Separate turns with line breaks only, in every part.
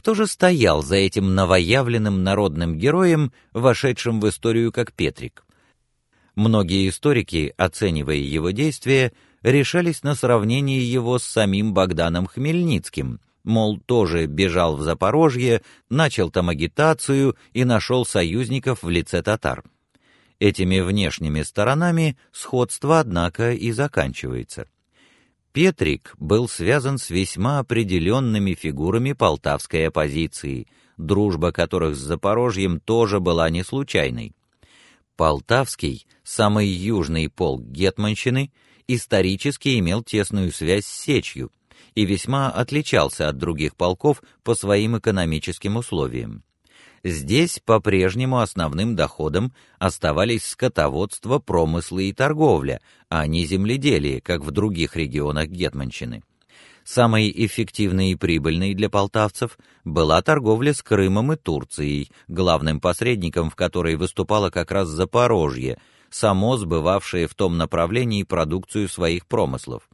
Кто же стоял за этим новоявленным народным героем, вошедшим в историю как Петрик? Многие историки, оценивая его действия, решались на сравнение его с самим Богданом Хмельницким, мол, тоже бежал в Запорожье, начал там агитацию и нашел союзников в лице татар. Этими внешними сторонами сходство, однако, и заканчивается. Петрик был связан с весьма определенными фигурами полтавской оппозиции, дружба которых с Запорожьем тоже была не случайной. Полтавский, самый южный полк гетманщины, исторически имел тесную связь с Сечью и весьма отличался от других полков по своим экономическим условиям. Здесь по-прежнему основным доходом оставались скотоводство, промыслы и торговля, а не земледелие, как в других регионах гетманщины. Самой эффективной и прибыльной для полтавцев была торговля с Крымом и Турцией, главным посредником в которой выступало как раз Запорожье, само сбывавшее в том направлении продукцию своих промыслов.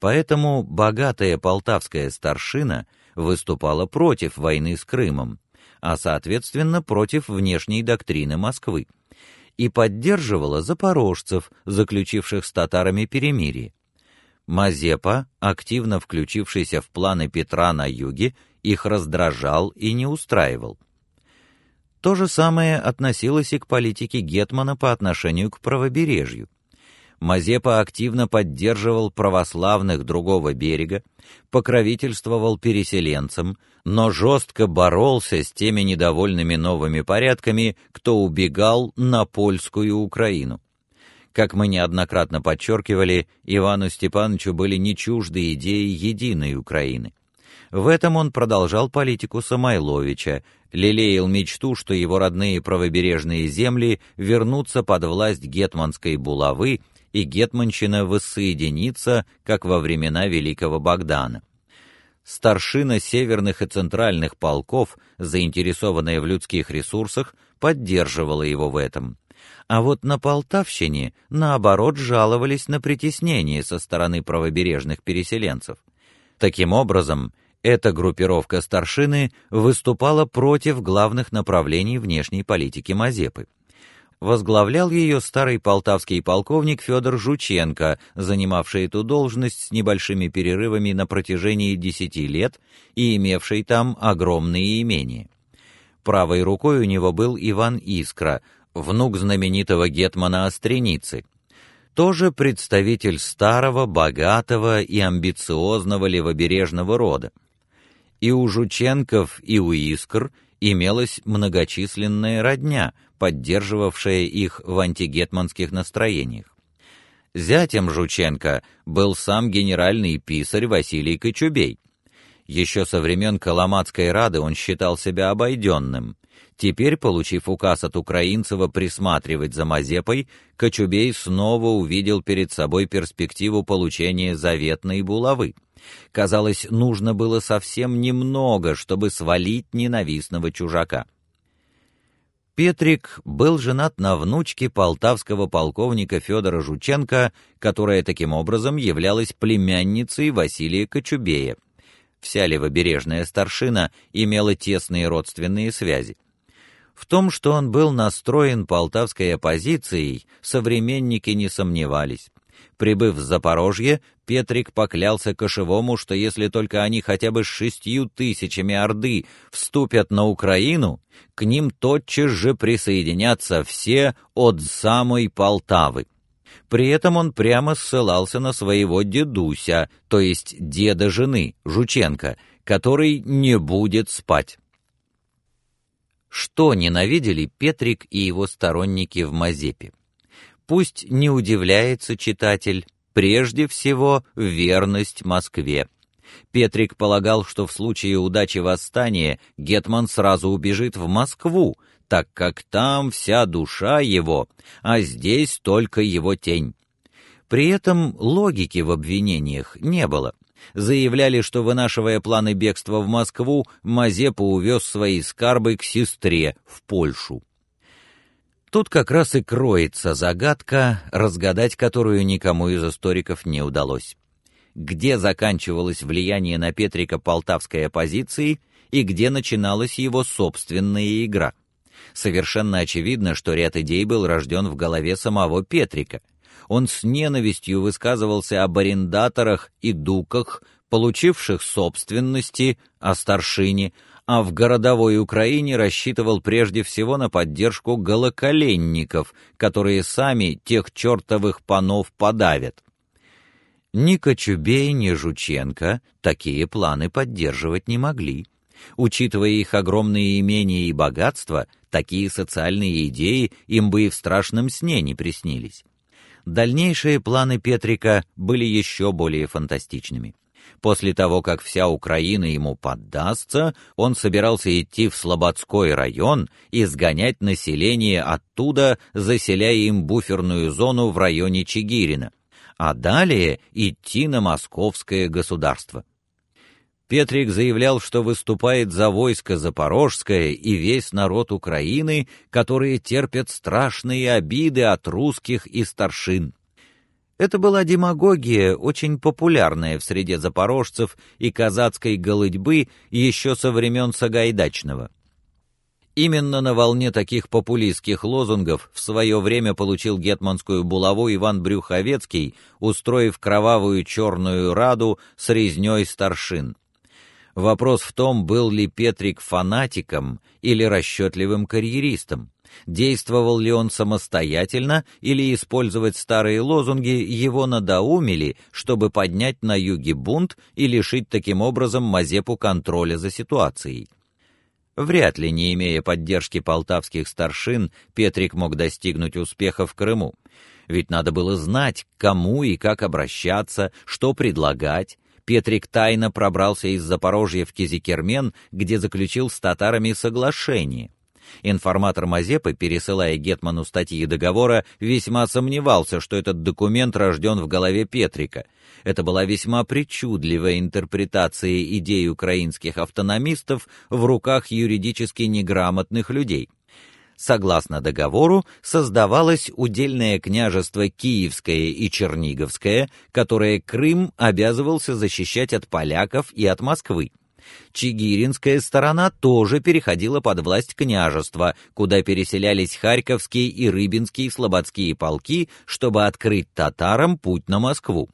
Поэтому богатая полтавская старшина выступала против войны с Крымом, а соответственно против внешней доктрины Москвы, и поддерживала запорожцев, заключивших с татарами перемирие. Мазепа, активно включившийся в планы Петра на юге, их раздражал и не устраивал. То же самое относилось и к политике гетмана по отношению к правобережью. Мазепа активно поддерживал православных другого берега, покровительствовал переселенцам, но жестко боролся с теми недовольными новыми порядками, кто убегал на польскую Украину. Как мы неоднократно подчеркивали, Ивану Степановичу были не чужды идеи единой Украины. В этом он продолжал политику Самойловича, лелеял мечту, что его родные правобережные земли вернутся под власть гетманской булавы и гетманщина воссоединится, как во времена великого Богдана. Старшина северных и центральных полков, заинтересованная в людских ресурсах, поддерживала его в этом. А вот на Полтавщине наоборот жаловались на притеснение со стороны правобережных переселенцев. Таким образом, эта группировка старшины выступала против главных направлений внешней политики Мазепы возглавлял ее старый полтавский полковник Федор Жученко, занимавший эту должность с небольшими перерывами на протяжении десяти лет и имевший там огромные имения. Правой рукой у него был Иван Искра, внук знаменитого гетмана Остреницы, тоже представитель старого, богатого и амбициозного левобережного рода. И у Жученков, и у Искр имелась многочисленная родня, поддерживавшая их в антигетманских настроениях. Зятем Жученко был сам генеральный писарь Василий Кочубей. Еще со времен Коломатской рады он считал себя обойденным. Теперь, получив указ от Украинцева присматривать за Мазепой, Кочубей снова увидел перед собой перспективу получения заветной булавы. Казалось, нужно было совсем немного, чтобы свалить ненавистного чужака. Петрик был женат на внучке полтавского полковника Федора Жученко, которая таким образом являлась племянницей Василия Кочубея. Вся левобережная старшина имела тесные родственные связи. В том, что он был настроен полтавской оппозицией, современники не сомневались. Прибыв в Запорожье, Петрик поклялся Кошевому, что если только они хотя бы с шестью тысячами орды вступят на Украину, к ним тотчас же присоединятся все от самой Полтавы. При этом он прямо ссылался на своего дедуся, то есть деда жены, Жученко, который не будет спать. Что ненавидели Петрик и его сторонники в Мазепе? Пусть не удивляется читатель, прежде всего верность Москве. Петрик полагал, что в случае удачи восстания гетман сразу убежит в Москву, так как там вся душа его, а здесь только его тень. При этом логики в обвинениях не было. Заявляли, что вынашивая планы бегства в Москву, Мазепа увез свои скарбы к сестре в Польшу. Тут как раз и кроется загадка, разгадать которую никому из историков не удалось. Где заканчивалось влияние на Петрика полтавской оппозиции и где начиналась его собственная игра. Совершенно очевидно, что ряд идей был рожден в голове самого Петрика. Он с ненавистью высказывался об арендаторах и дуках, получивших собственности, о старшине, а в городовой Украине рассчитывал прежде всего на поддержку голоколенников, которые сами тех чертовых панов подавят. Ни Кочубей, ни Жученко такие планы поддерживать не могли. Учитывая их огромные имения и богатства, такие социальные идеи им бы и в страшном сне не приснились. Дальнейшие планы Петрика были еще более фантастичными. После того, как вся Украина ему поддастся, он собирался идти в Слободской район и сгонять население оттуда, заселяя им буферную зону в районе Чигирина, а далее идти на московское государство. Петрик заявлял, что выступает за войско Запорожское и весь народ Украины, которые терпят страшные обиды от русских и старшин. Это была демагогия, очень популярная в среде запорожцев и казацкой голыдьбы еще со времен Сагайдачного. Именно на волне таких популистских лозунгов в свое время получил гетманскую булаву Иван Брюховецкий, устроив кровавую черную раду с резнёй старшин. Вопрос в том, был ли Петрик фанатиком или расчетливым карьеристом. Действовал ли он самостоятельно или использовать старые лозунги его надоумили, чтобы поднять на юге бунт и лишить таким образом Мазепу контроля за ситуацией? Вряд ли, не имея поддержки полтавских старшин, Петрик мог достигнуть успеха в Крыму. Ведь надо было знать, кому и как обращаться, что предлагать. Петрик тайно пробрался из Запорожья в Кизикермен, где заключил с татарами соглашение. Информатор Мазепы, пересылая гетману статьи договора, весьма сомневался, что этот документ рожден в голове Петрика. Это была весьма причудливая интерпретация идей украинских автономистов в руках юридически неграмотных людей. Согласно договору, создавалось удельное княжество Киевское и Черниговское, которое Крым обязывался защищать от поляков и от Москвы. Чигиринская сторона тоже переходила под власть княжества, куда переселялись Харьковские и Рыбинские слободские полки, чтобы открыть татарам путь на Москву.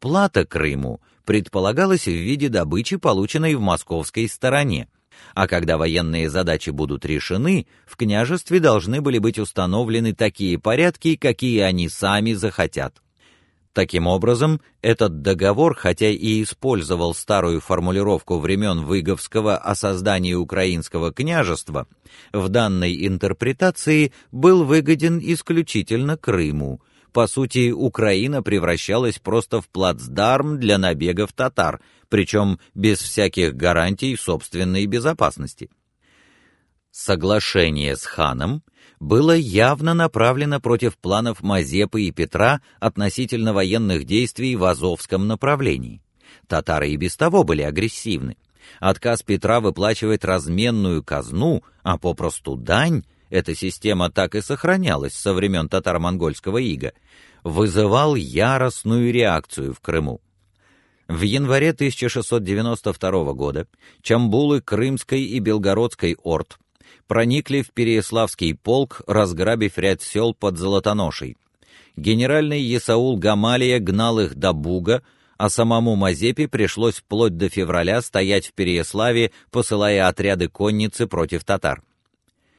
Плата Крыму предполагалась в виде добычи, полученной в московской стороне. А когда военные задачи будут решены, в княжестве должны были быть установлены такие порядки, какие они сами захотят. Таким образом, этот договор, хотя и использовал старую формулировку времен Выговского о создании украинского княжества, в данной интерпретации был выгоден исключительно Крыму. По сути, Украина превращалась просто в плацдарм для набегов татар, причем без всяких гарантий собственной безопасности. Соглашение с ханом было явно направлено против планов Мазепы и Петра относительно военных действий в Азовском направлении. Татары и без того были агрессивны. Отказ Петра выплачивать разменную казну, а попросту дань, эта система так и сохранялась со времен татаро-монгольского ига, вызывал яростную реакцию в Крыму. В январе 1692 года Чамбулы Крымской и Белгородской орд проникли в Переяславский полк, разграбив ряд сел под Золотоношей. Генеральный Есаул Гамалия гнал их до Буга, а самому Мазепе пришлось вплоть до февраля стоять в Переяславе, посылая отряды конницы против татар.